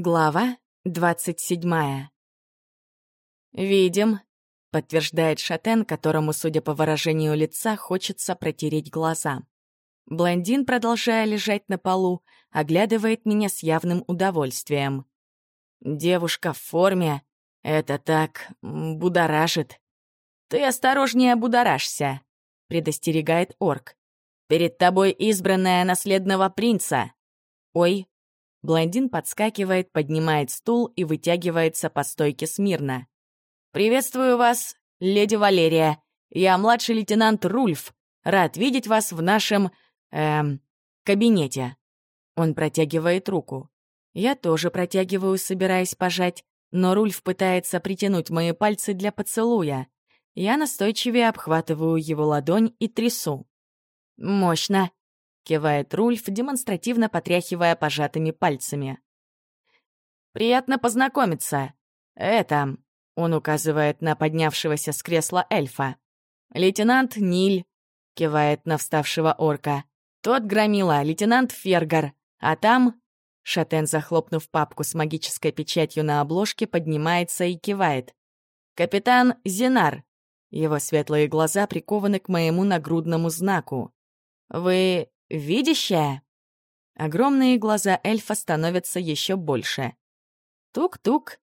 Глава двадцать седьмая. «Видим», — подтверждает Шатен, которому, судя по выражению лица, хочется протереть глаза. Блондин, продолжая лежать на полу, оглядывает меня с явным удовольствием. «Девушка в форме. Это так будоражит». «Ты осторожнее будоражься», — предостерегает орк. «Перед тобой избранная наследного принца». «Ой», Блондин подскакивает, поднимает стул и вытягивается по стойке смирно. «Приветствую вас, леди Валерия. Я младший лейтенант Рульф. Рад видеть вас в нашем... эм... кабинете». Он протягивает руку. Я тоже протягиваю, собираясь пожать, но Рульф пытается притянуть мои пальцы для поцелуя. Я настойчивее обхватываю его ладонь и трясу. «Мощно кивает Рульф, демонстративно потряхивая пожатыми пальцами. «Приятно познакомиться. Это...» — он указывает на поднявшегося с кресла эльфа. «Лейтенант Ниль», — кивает на вставшего орка. «Тот громила, лейтенант Фергар. А там...» Шатен, захлопнув папку с магической печатью на обложке, поднимается и кивает. «Капитан Зинар». Его светлые глаза прикованы к моему нагрудному знаку. «Вы «Видящая?» Огромные глаза эльфа становятся еще больше. Тук-тук.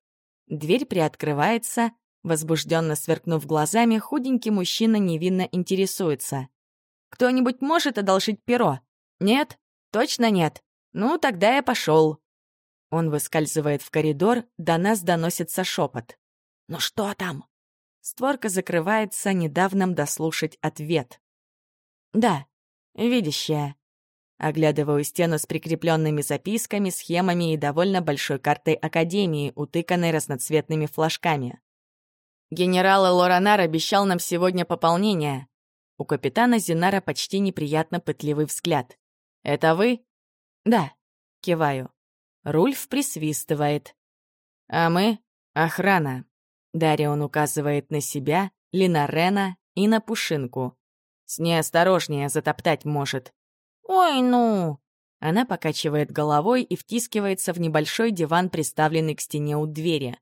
Дверь приоткрывается. Возбужденно сверкнув глазами, худенький мужчина невинно интересуется. «Кто-нибудь может одолжить перо?» «Нет? Точно нет? Ну, тогда я пошел. Он выскальзывает в коридор, до нас доносится шепот. «Ну что там?» Створка закрывается, недавно дослушать ответ. «Да, Видящая. Оглядываю стену с прикрепленными записками, схемами и довольно большой картой Академии, утыканной разноцветными флажками. Генерал Лоранар обещал нам сегодня пополнение. У капитана Зинара почти неприятно пытливый взгляд. «Это вы?» «Да», — киваю. Рульф присвистывает. «А мы — охрана». Дарион указывает на себя, Линарена и на Пушинку. С ней осторожнее затоптать может. «Ой, ну!» Она покачивает головой и втискивается в небольшой диван, приставленный к стене у двери.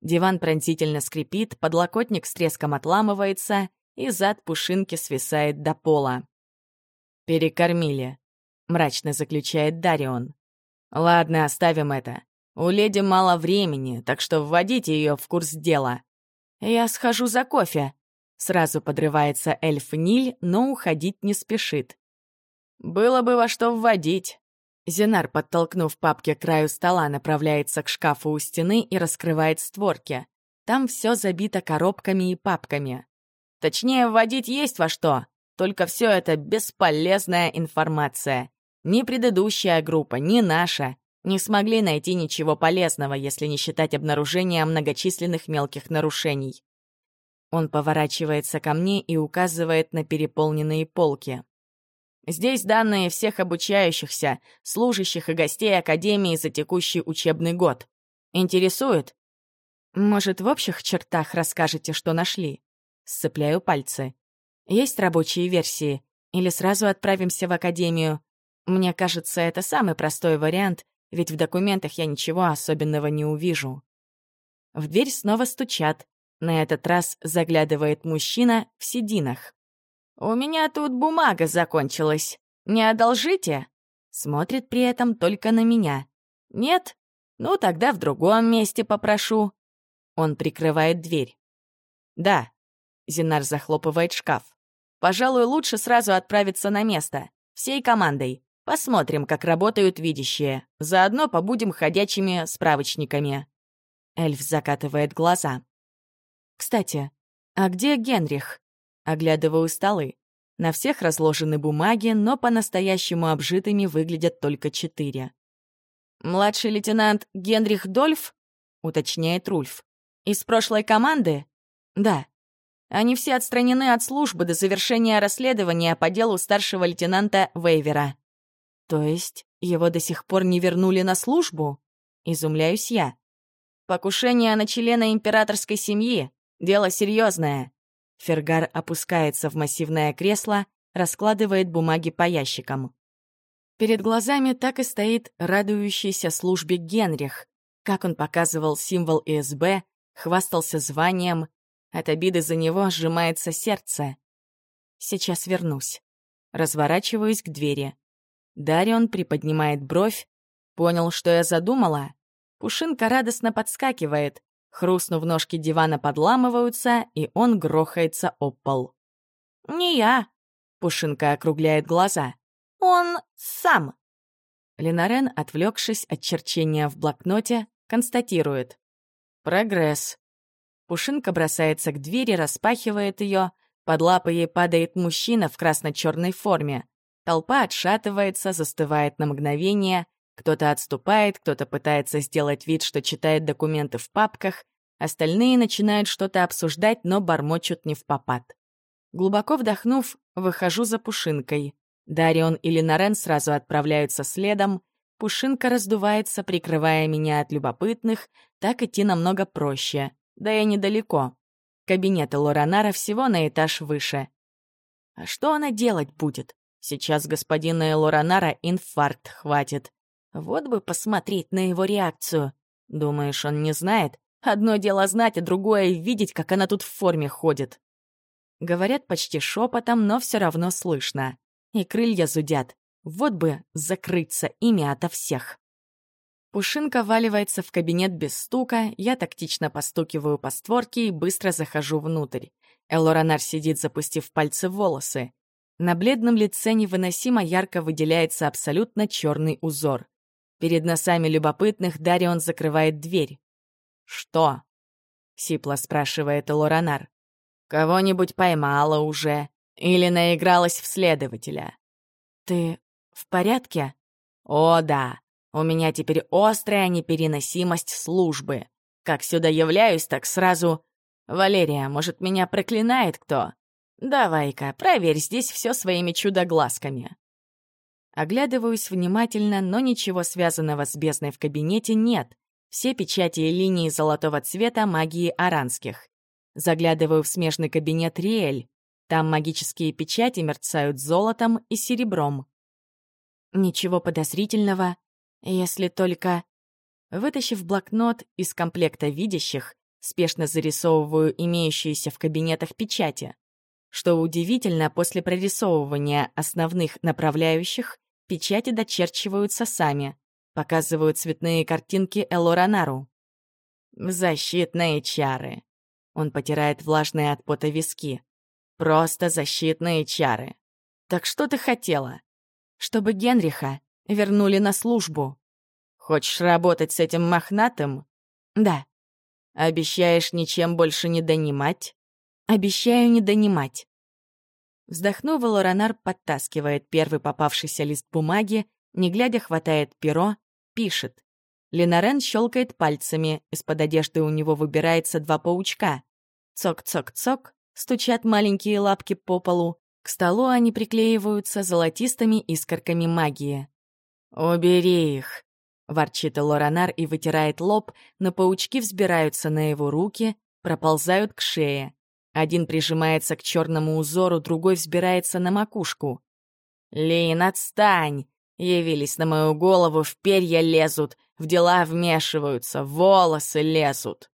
Диван пронзительно скрипит, подлокотник с треском отламывается, и зад пушинки свисает до пола. «Перекормили», — мрачно заключает Дарион. «Ладно, оставим это. У леди мало времени, так что вводите ее в курс дела. Я схожу за кофе», Сразу подрывается эльф Ниль, но уходить не спешит. «Было бы во что вводить». Зинар, подтолкнув папки к краю стола, направляется к шкафу у стены и раскрывает створки. Там все забито коробками и папками. Точнее, вводить есть во что, только все это бесполезная информация. Ни предыдущая группа, ни наша не смогли найти ничего полезного, если не считать обнаружения многочисленных мелких нарушений. Он поворачивается ко мне и указывает на переполненные полки. Здесь данные всех обучающихся, служащих и гостей Академии за текущий учебный год. Интересует? Может, в общих чертах расскажете, что нашли? Сцепляю пальцы. Есть рабочие версии? Или сразу отправимся в Академию? Мне кажется, это самый простой вариант, ведь в документах я ничего особенного не увижу. В дверь снова стучат, на этот раз заглядывает мужчина в сединах. «У меня тут бумага закончилась. Не одолжите?» Смотрит при этом только на меня. «Нет? Ну, тогда в другом месте попрошу». Он прикрывает дверь. «Да». Зинар захлопывает шкаф. «Пожалуй, лучше сразу отправиться на место. Всей командой. Посмотрим, как работают видящие. Заодно побудем ходячими справочниками». Эльф закатывает глаза. Кстати, а где Генрих? Оглядываю столы. На всех разложены бумаги, но по-настоящему обжитыми выглядят только четыре. «Младший лейтенант Генрих Дольф?» — уточняет Рульф. «Из прошлой команды?» «Да». Они все отстранены от службы до завершения расследования по делу старшего лейтенанта Вейвера. То есть его до сих пор не вернули на службу? Изумляюсь я. Покушение на члена императорской семьи. Дело серьезное. Фергар опускается в массивное кресло, раскладывает бумаги по ящикам. Перед глазами так и стоит радующийся службе Генрих. как он показывал символ ИСБ, хвастался званием. От обиды за него сжимается сердце. Сейчас вернусь. Разворачиваюсь к двери. Дарион приподнимает бровь. Понял, что я задумала? Пушинка радостно подскакивает. Хрустнув, ножки дивана подламываются, и он грохается об пол. «Не я», — Пушинка округляет глаза. «Он сам». Ленарен, отвлекшись от черчения в блокноте, констатирует. «Прогресс». Пушинка бросается к двери, распахивает ее. Под лапой ей падает мужчина в красно-черной форме. Толпа отшатывается, застывает на мгновение. Кто-то отступает, кто-то пытается сделать вид, что читает документы в папках. Остальные начинают что-то обсуждать, но бормочут не в попад. Глубоко вдохнув, выхожу за Пушинкой. Дарион и Ленарен сразу отправляются следом. Пушинка раздувается, прикрывая меня от любопытных. Так идти намного проще. Да и недалеко. Кабинет Лоранара всего на этаж выше. А что она делать будет? Сейчас господина Лоранара инфаркт хватит. Вот бы посмотреть на его реакцию. Думаешь, он не знает? Одно дело знать, а другое — видеть, как она тут в форме ходит. Говорят почти шепотом, но все равно слышно. И крылья зудят. Вот бы закрыться ими ото всех. Пушинка валивается в кабинет без стука, я тактично постукиваю по створке и быстро захожу внутрь. Элоранар сидит, запустив пальцы в волосы. На бледном лице невыносимо ярко выделяется абсолютно черный узор. Перед носами любопытных Дарион закрывает дверь. «Что?» — сипло спрашивает Элоранар. Кого-нибудь поймала уже или наигралась в следователя. Ты в порядке? О, да. У меня теперь острая непереносимость службы. Как сюда являюсь, так сразу... Валерия, может, меня проклинает кто? Давай-ка, проверь здесь все своими чудо-глазками. Оглядываюсь внимательно, но ничего связанного с бездной в кабинете нет. Все печати и линии золотого цвета магии аранских. Заглядываю в смежный кабинет Риэль. Там магические печати мерцают золотом и серебром. Ничего подозрительного, если только... Вытащив блокнот из комплекта видящих, спешно зарисовываю имеющиеся в кабинетах печати. Что удивительно, после прорисовывания основных направляющих печати дочерчиваются сами, показывают цветные картинки Элоранару. Защитные чары. Он потирает влажные от пота виски. Просто защитные чары. Так что ты хотела? Чтобы Генриха вернули на службу. Хочешь работать с этим мохнатым? Да. Обещаешь ничем больше не донимать? Обещаю не донимать. Вздохнув, Лоранар подтаскивает первый попавшийся лист бумаги, не глядя хватает перо, пишет. Ленарен щелкает пальцами, из-под одежды у него выбирается два паучка. Цок-цок-цок, стучат маленькие лапки по полу. К столу они приклеиваются золотистыми искорками магии. «Убери их!» — ворчит Лоранар и вытирает лоб, но паучки взбираются на его руки, проползают к шее. Один прижимается к черному узору, другой взбирается на макушку. «Лин, отстань! Явились на мою голову, в перья лезут, в дела вмешиваются, волосы лезут.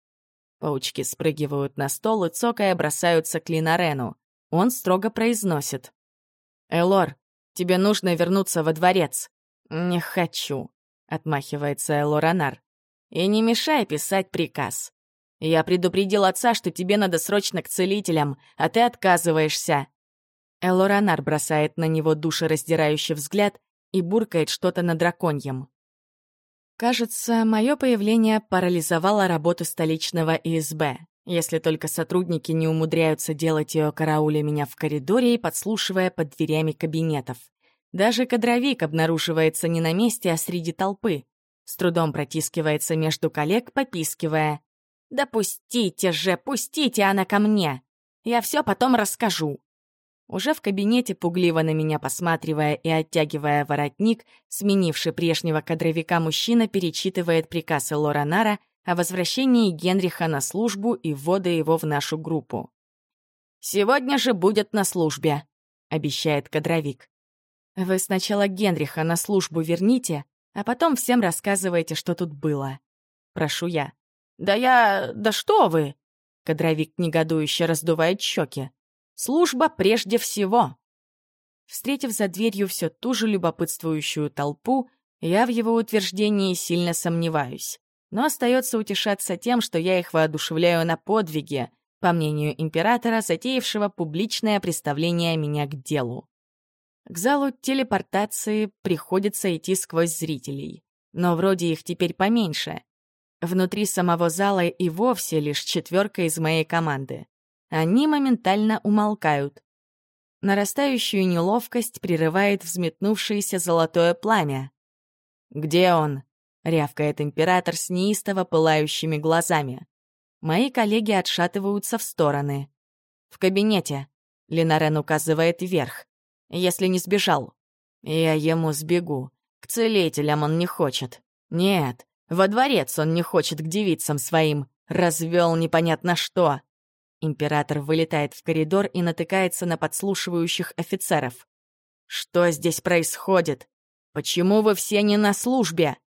Паучки спрыгивают на стол и цокая бросаются к Линарену. Он строго произносит. «Элор, тебе нужно вернуться во дворец». «Не хочу», — отмахивается Элоранар. «И не мешай писать приказ. Я предупредил отца, что тебе надо срочно к целителям, а ты отказываешься». Элоранар бросает на него душераздирающий взгляд и буркает что-то на драконьем. Кажется, мое появление парализовало работу столичного ИСБ, если только сотрудники не умудряются делать ее карауля меня в коридоре и подслушивая под дверями кабинетов. Даже кадровик обнаруживается не на месте, а среди толпы. С трудом протискивается между коллег, попискивая. «Да пустите же, пустите она ко мне! Я все потом расскажу!» Уже в кабинете, пугливо на меня посматривая и оттягивая воротник, сменивший прежнего кадровика мужчина перечитывает приказ Лоранара о возвращении Генриха на службу и вводе его в нашу группу. «Сегодня же будет на службе», — обещает кадровик. «Вы сначала Генриха на службу верните, а потом всем рассказывайте, что тут было». — прошу я. «Да я... Да что вы!» Кадровик негодующе раздувает щеки. «Служба прежде всего!» Встретив за дверью все ту же любопытствующую толпу, я в его утверждении сильно сомневаюсь. Но остается утешаться тем, что я их воодушевляю на подвиге, по мнению императора, затеявшего публичное представление меня к делу. К залу телепортации приходится идти сквозь зрителей. Но вроде их теперь поменьше. Внутри самого зала и вовсе лишь четверка из моей команды. Они моментально умолкают. Нарастающую неловкость прерывает взметнувшееся золотое пламя. «Где он?» — рявкает император с неистово пылающими глазами. Мои коллеги отшатываются в стороны. «В кабинете», — Ленарен указывает вверх. «Если не сбежал». «Я ему сбегу. К целителям он не хочет. Нет, во дворец он не хочет к девицам своим. Развел непонятно что». Император вылетает в коридор и натыкается на подслушивающих офицеров. «Что здесь происходит? Почему вы все не на службе?»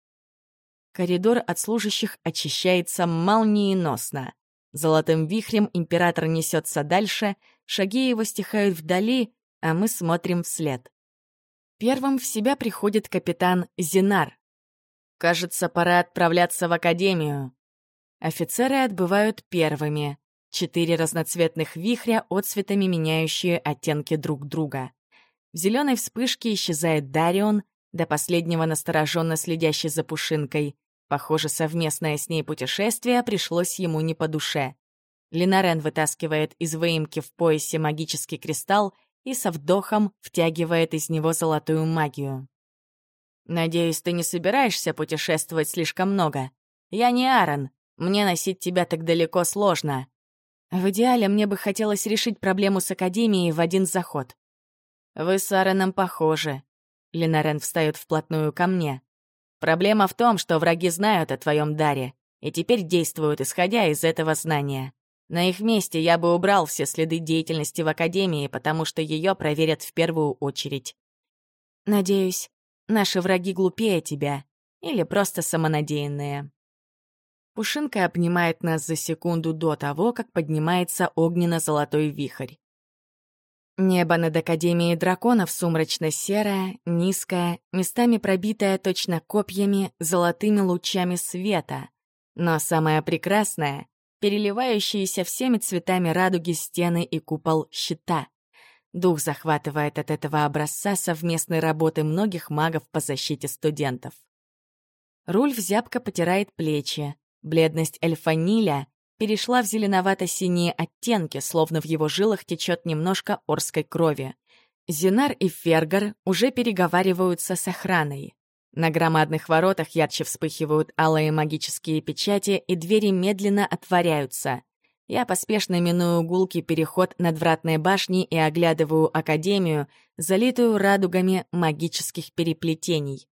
Коридор от служащих очищается молниеносно. Золотым вихрем император несется дальше, шаги его стихают вдали, а мы смотрим вслед. Первым в себя приходит капитан Зинар. «Кажется, пора отправляться в академию». Офицеры отбывают первыми. Четыре разноцветных вихря, отцветами меняющие оттенки друг друга. В зеленой вспышке исчезает Дарион, до последнего настороженно следящий за Пушинкой. Похоже, совместное с ней путешествие пришлось ему не по душе. Линарен вытаскивает из выемки в поясе магический кристалл и со вдохом втягивает из него золотую магию. «Надеюсь, ты не собираешься путешествовать слишком много. Я не Аарон, мне носить тебя так далеко сложно. В идеале мне бы хотелось решить проблему с Академией в один заход. Вы с Аароном похожи». Ленарен встает вплотную ко мне. Проблема в том, что враги знают о твоем даре и теперь действуют, исходя из этого знания. На их месте я бы убрал все следы деятельности в Академии, потому что ее проверят в первую очередь. Надеюсь, наши враги глупее тебя или просто самонадеянные. Пушинка обнимает нас за секунду до того, как поднимается огненно-золотой вихрь. Небо над Академией драконов сумрачно-серое, низкое, местами пробитое точно копьями, золотыми лучами света. Но самое прекрасное — переливающиеся всеми цветами радуги стены и купол щита. Дух захватывает от этого образца совместной работы многих магов по защите студентов. Рульф зябко потирает плечи. Бледность эльфаниля перешла в зеленовато-синие оттенки, словно в его жилах течет немножко орской крови. Зинар и Фергар уже переговариваются с охраной. На громадных воротах ярче вспыхивают алые магические печати, и двери медленно отворяются. Я поспешно миную гулкий переход над вратной башней и оглядываю Академию, залитую радугами магических переплетений.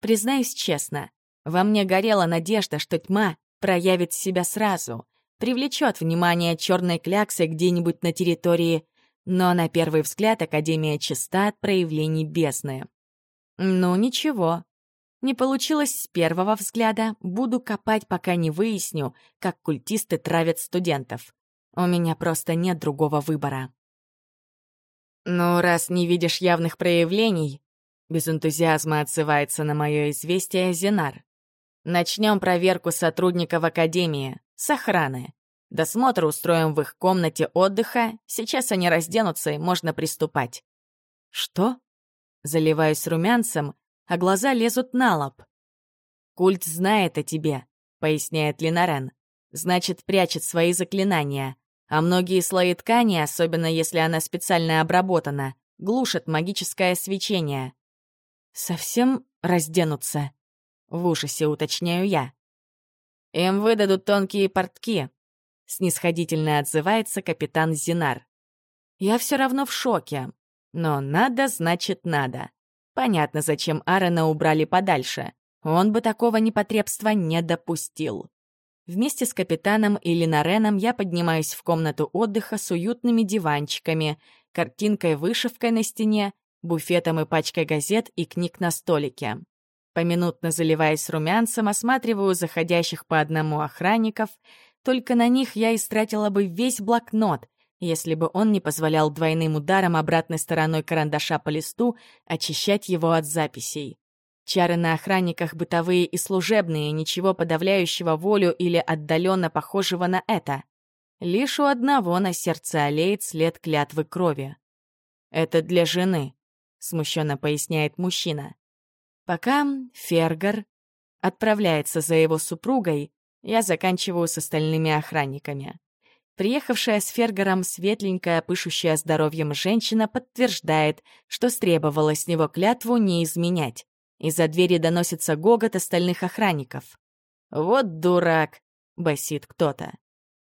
Признаюсь честно, во мне горела надежда, что тьма проявит себя сразу, привлечет внимание черной кляксы где-нибудь на территории, но на первый взгляд Академия чиста от проявлений бездны. Ну, ничего. Не получилось с первого взгляда, буду копать, пока не выясню, как культисты травят студентов. У меня просто нет другого выбора. «Ну, раз не видишь явных проявлений», — без энтузиазма отзывается на мое известие Зинар. Начнем проверку сотрудников Академии, с охраны. Досмотр устроим в их комнате отдыха, сейчас они разденутся и можно приступать. Что? Заливаюсь румянцем, а глаза лезут на лоб. Культ знает о тебе, поясняет Линарен. Значит, прячет свои заклинания. А многие слои ткани, особенно если она специально обработана, глушат магическое свечение. Совсем разденутся. В ужасе уточняю я. Им выдадут тонкие портки. Снисходительно отзывается капитан Зинар. Я все равно в шоке. Но надо, значит, надо. Понятно, зачем Аарона убрали подальше. Он бы такого непотребства не допустил. Вместе с капитаном и Линареном я поднимаюсь в комнату отдыха с уютными диванчиками, картинкой-вышивкой на стене, буфетом и пачкой газет и книг на столике. Поминутно заливаясь румянцем, осматриваю заходящих по одному охранников. Только на них я истратила бы весь блокнот, если бы он не позволял двойным ударом обратной стороной карандаша по листу очищать его от записей. Чары на охранниках бытовые и служебные, ничего подавляющего волю или отдаленно похожего на это. Лишь у одного на сердце олеет след клятвы крови. «Это для жены», — смущенно поясняет мужчина. Пока Фергар отправляется за его супругой, я заканчиваю с остальными охранниками. Приехавшая с Фергаром светленькая, пышущая здоровьем женщина подтверждает, что стребовала с него клятву не изменять. Из-за двери доносится гогот остальных охранников. «Вот дурак!» — басит кто-то.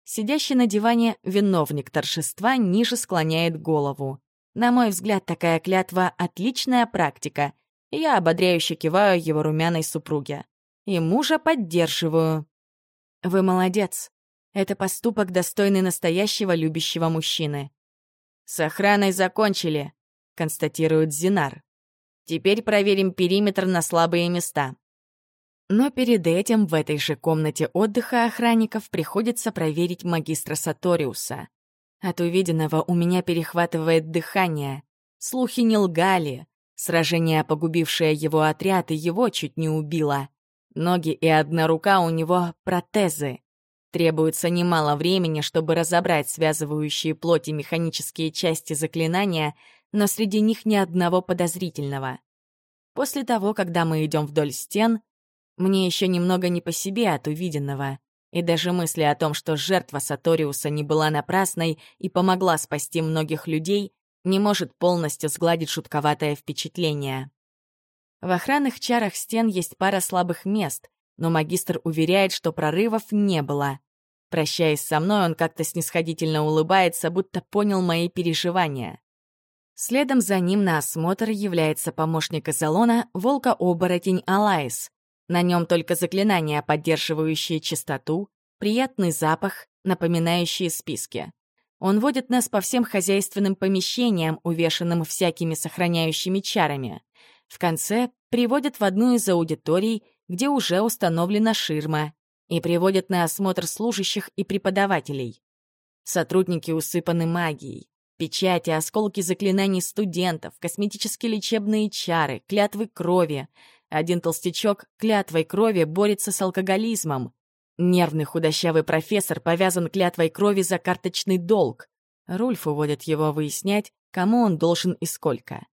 Сидящий на диване виновник торжества ниже склоняет голову. На мой взгляд, такая клятва — отличная практика, я ободряюще киваю его румяной супруге. И мужа поддерживаю. Вы молодец. Это поступок, достойный настоящего любящего мужчины. С охраной закончили, констатирует Зинар. Теперь проверим периметр на слабые места. Но перед этим в этой же комнате отдыха охранников приходится проверить магистра Саториуса. От увиденного у меня перехватывает дыхание. Слухи не лгали. Сражение, погубившее его отряд, и его чуть не убило. Ноги и одна рука у него — протезы. Требуется немало времени, чтобы разобрать связывающие плоти механические части заклинания, но среди них ни одного подозрительного. После того, когда мы идем вдоль стен, мне еще немного не по себе от увиденного, и даже мысли о том, что жертва Саториуса не была напрасной и помогла спасти многих людей, не может полностью сгладить шутковатое впечатление. В охранных чарах стен есть пара слабых мест, но магистр уверяет, что прорывов не было. Прощаясь со мной, он как-то снисходительно улыбается, будто понял мои переживания. Следом за ним на осмотр является помощник Изолона волка-оборотень Алайс. На нем только заклинания, поддерживающие чистоту, приятный запах, напоминающие списки. Он водит нас по всем хозяйственным помещениям, увешанным всякими сохраняющими чарами. В конце приводит в одну из аудиторий, где уже установлена ширма, и приводит на осмотр служащих и преподавателей. Сотрудники усыпаны магией. Печати, осколки заклинаний студентов, косметические лечебные чары, клятвы крови. Один толстячок клятвой крови борется с алкоголизмом. Нервный худощавый профессор повязан клятвой крови за карточный долг. Рульф уводит его выяснять, кому он должен и сколько.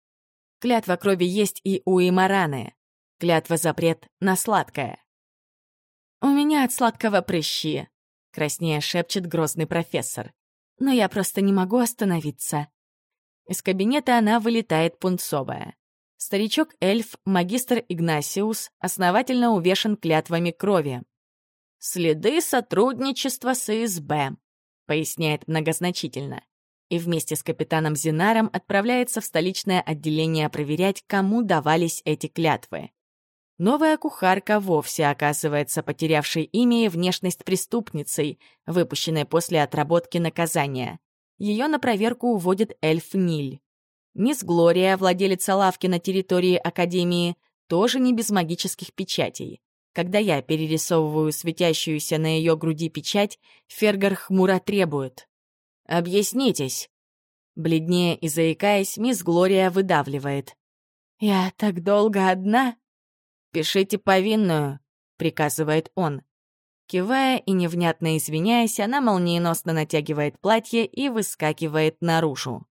Клятва крови есть и у Имараны. Клятва запрет на сладкое. «У меня от сладкого прыщи», — краснея шепчет грозный профессор. «Но я просто не могу остановиться». Из кабинета она вылетает пунцовая. Старичок-эльф, магистр Игнасиус, основательно увешан клятвами крови. «Следы сотрудничества с ИСБ», — поясняет многозначительно. И вместе с капитаном Зинаром отправляется в столичное отделение проверять, кому давались эти клятвы. Новая кухарка вовсе оказывается потерявшей имя и внешность преступницей, выпущенной после отработки наказания. Ее на проверку уводит эльф Ниль. Мисс Глория, владелица лавки на территории Академии, тоже не без магических печатей. Когда я перерисовываю светящуюся на ее груди печать, Фергар хмуро требует. «Объяснитесь!» Бледнее и заикаясь, мисс Глория выдавливает. «Я так долго одна?» «Пишите повинную», — приказывает он. Кивая и невнятно извиняясь, она молниеносно натягивает платье и выскакивает наружу.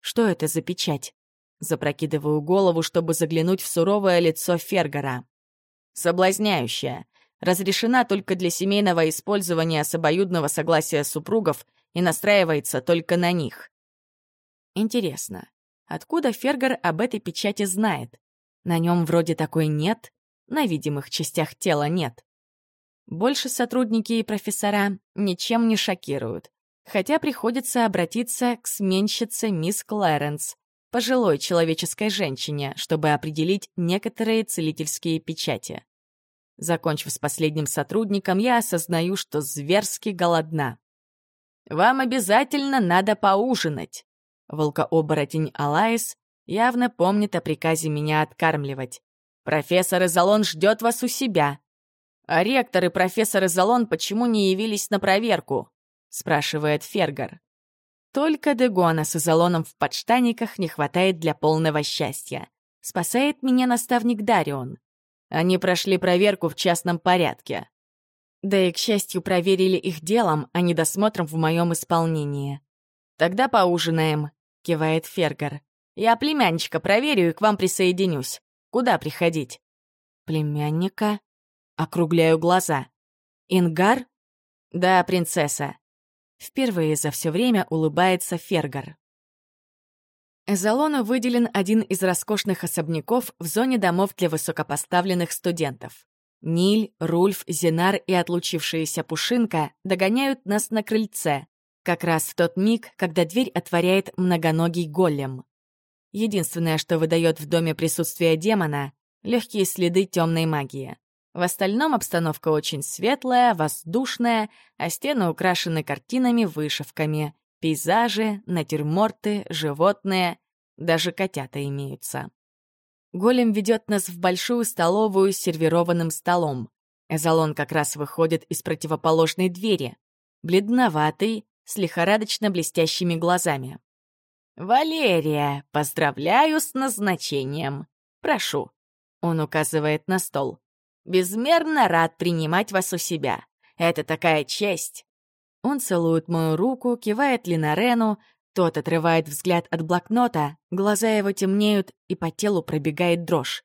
«Что это за печать?» Запрокидываю голову, чтобы заглянуть в суровое лицо Фергара соблазняющая, разрешена только для семейного использования с обоюдного согласия супругов и настраивается только на них. Интересно, откуда Фергар об этой печати знает? На нем вроде такой нет, на видимых частях тела нет. Больше сотрудники и профессора ничем не шокируют, хотя приходится обратиться к сменщице мисс Клэренс, пожилой человеческой женщине, чтобы определить некоторые целительские печати. Закончив с последним сотрудником, я осознаю, что зверски голодна. «Вам обязательно надо поужинать!» Волкооборотень Алайс явно помнит о приказе меня откармливать. Профессор Изолон ждет вас у себя. А ректор и профессор Изолон почему не явились на проверку? спрашивает Фергар. Только Дегона с Изолоном в подштаниках не хватает для полного счастья. Спасает меня наставник Дарион. Они прошли проверку в частном порядке. Да и, к счастью, проверили их делом, а не досмотром в моем исполнении. «Тогда поужинаем», — кивает Фергар. «Я племянничка проверю и к вам присоединюсь. Куда приходить?» «Племянника?» Округляю глаза. «Ингар?» «Да, принцесса». Впервые за все время улыбается Фергар. Эзолону выделен один из роскошных особняков в зоне домов для высокопоставленных студентов. Ниль, Рульф, Зинар и отлучившаяся Пушинка догоняют нас на крыльце, как раз в тот миг, когда дверь отворяет многоногий голем. Единственное, что выдает в доме присутствие демона — легкие следы темной магии. В остальном обстановка очень светлая, воздушная, а стены украшены картинами-вышивками, пейзажи, натюрморты, животные, даже котята имеются. Голем ведет нас в большую столовую с сервированным столом. Эзолон как раз выходит из противоположной двери. Бледноватый, с лихорадочно блестящими глазами. «Валерия, поздравляю с назначением. Прошу». Он указывает на стол. «Безмерно рад принимать вас у себя. Это такая честь». Он целует мою руку, кивает Линарену, тот отрывает взгляд от блокнота, глаза его темнеют, и по телу пробегает дрожь.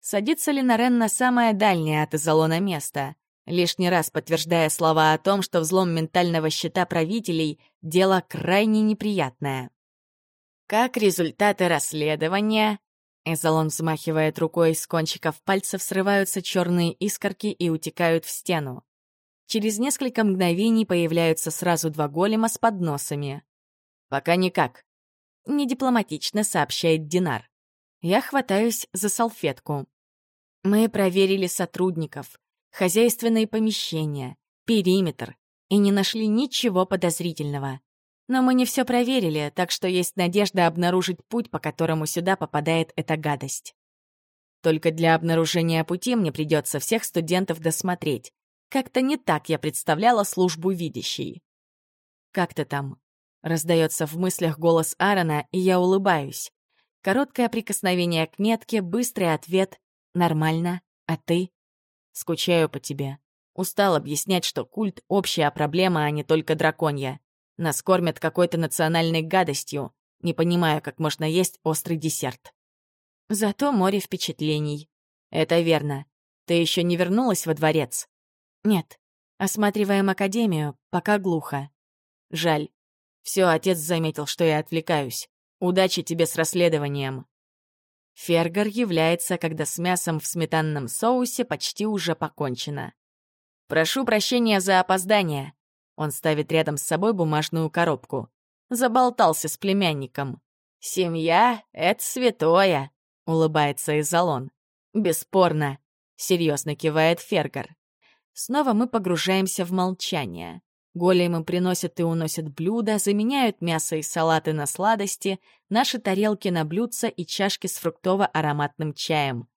Садится ли Нарен на самое дальнее от изолона место, лишний раз подтверждая слова о том, что взлом ментального щита правителей — дело крайне неприятное. Как результаты расследования? Эзолон взмахивает рукой, с кончиков пальцев срываются черные искорки и утекают в стену. Через несколько мгновений появляются сразу два голема с подносами. «Пока никак», — недипломатично сообщает Динар. Я хватаюсь за салфетку. Мы проверили сотрудников, хозяйственные помещения, периметр и не нашли ничего подозрительного. Но мы не все проверили, так что есть надежда обнаружить путь, по которому сюда попадает эта гадость. Только для обнаружения пути мне придется всех студентов досмотреть. Как-то не так я представляла службу видящей. «Как ты там?» Раздается в мыслях голос Аарона, и я улыбаюсь. Короткое прикосновение к метке, быстрый ответ «Нормально, а ты?» «Скучаю по тебе». Устал объяснять, что культ — общая проблема, а не только драконья. Нас кормят какой-то национальной гадостью. Не понимаю, как можно есть острый десерт. Зато море впечатлений. Это верно. Ты еще не вернулась во дворец? Нет. Осматриваем академию, пока глухо. Жаль. Все, отец заметил, что я отвлекаюсь. Удачи тебе с расследованием. Фергар является, когда с мясом в сметанном соусе почти уже покончено. «Прошу прощения за опоздание». Он ставит рядом с собой бумажную коробку. Заболтался с племянником. «Семья — это святое», — улыбается Изолон. «Бесспорно», — серьезно кивает Фергар. Снова мы погружаемся в молчание. Големы приносят и уносят блюда, заменяют мясо и салаты на сладости, наши тарелки на блюдца и чашки с фруктово-ароматным чаем.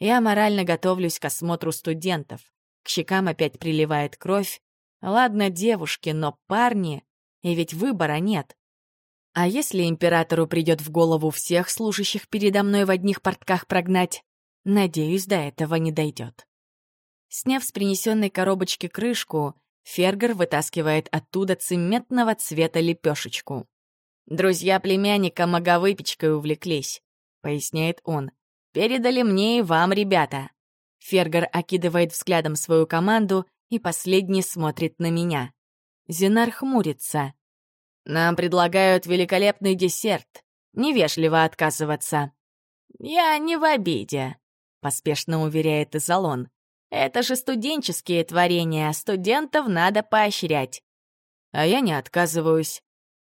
Я морально готовлюсь к осмотру студентов. К щекам опять приливает кровь. Ладно, девушки, но парни... И ведь выбора нет. А если императору придет в голову всех служащих передо мной в одних портках прогнать? Надеюсь, до этого не дойдет. Сняв с принесенной коробочки крышку, Фергер вытаскивает оттуда цементного цвета лепешечку. «Друзья племянника маговыпечкой увлеклись», — поясняет он. «Передали мне и вам, ребята». Фергер окидывает взглядом свою команду, и последний смотрит на меня. Зинар хмурится. «Нам предлагают великолепный десерт. Невежливо отказываться». «Я не в обиде», — поспешно уверяет Изолон. Это же студенческие творения, студентов надо поощрять. А я не отказываюсь.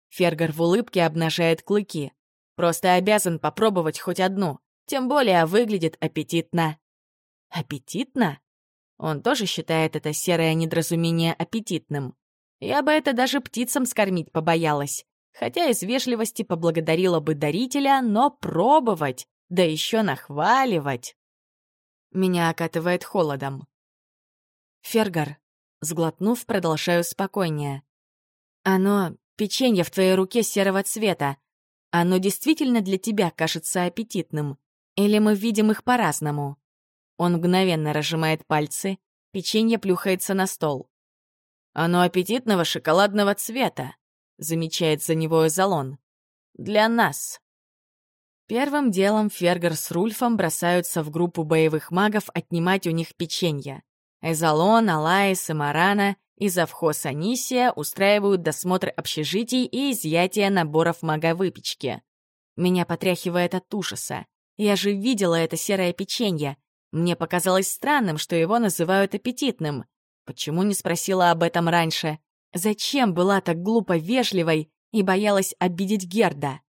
Фергар в улыбке обнажает клыки. Просто обязан попробовать хоть одну, тем более выглядит аппетитно. Аппетитно? Он тоже считает это серое недоразумение аппетитным. Я бы это даже птицам скормить побоялась. Хотя из вежливости поблагодарила бы дарителя, но пробовать, да еще нахваливать. Меня окатывает холодом. Фергар, сглотнув, продолжаю спокойнее. Оно, печенье в твоей руке серого цвета. Оно действительно для тебя кажется аппетитным? Или мы видим их по-разному? Он мгновенно разжимает пальцы, печенье плюхается на стол. «Оно аппетитного шоколадного цвета», — замечает за него Эзолон. «Для нас». Первым делом Фергер с Рульфом бросаются в группу боевых магов отнимать у них печенье. Эзолон, Алаис и Марана и завхоз Анисия устраивают досмотр общежитий и изъятие наборов маговыпечки. Меня потряхивает от ужаса. Я же видела это серое печенье. Мне показалось странным, что его называют аппетитным. Почему не спросила об этом раньше? Зачем была так глупо вежливой и боялась обидеть Герда?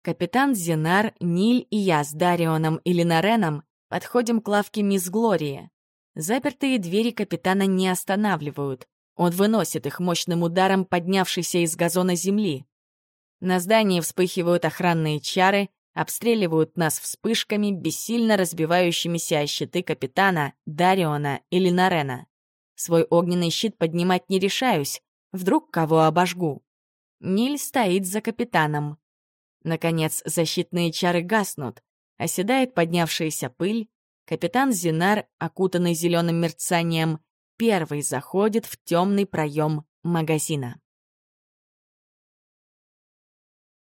Капитан Зинар, Ниль и я с Дарионом и Линареном подходим к лавке мисс Глории. Запертые двери капитана не останавливают. Он выносит их мощным ударом поднявшейся из газона земли. На здании вспыхивают охранные чары, обстреливают нас вспышками, бессильно разбивающимися о щиты капитана, Дариона или Нарена. Свой огненный щит поднимать не решаюсь, вдруг кого обожгу. Ниль стоит за капитаном. Наконец, защитные чары гаснут, оседает поднявшаяся пыль, капитан Зинар, окутанный зеленым мерцанием, первый заходит в темный проем магазина.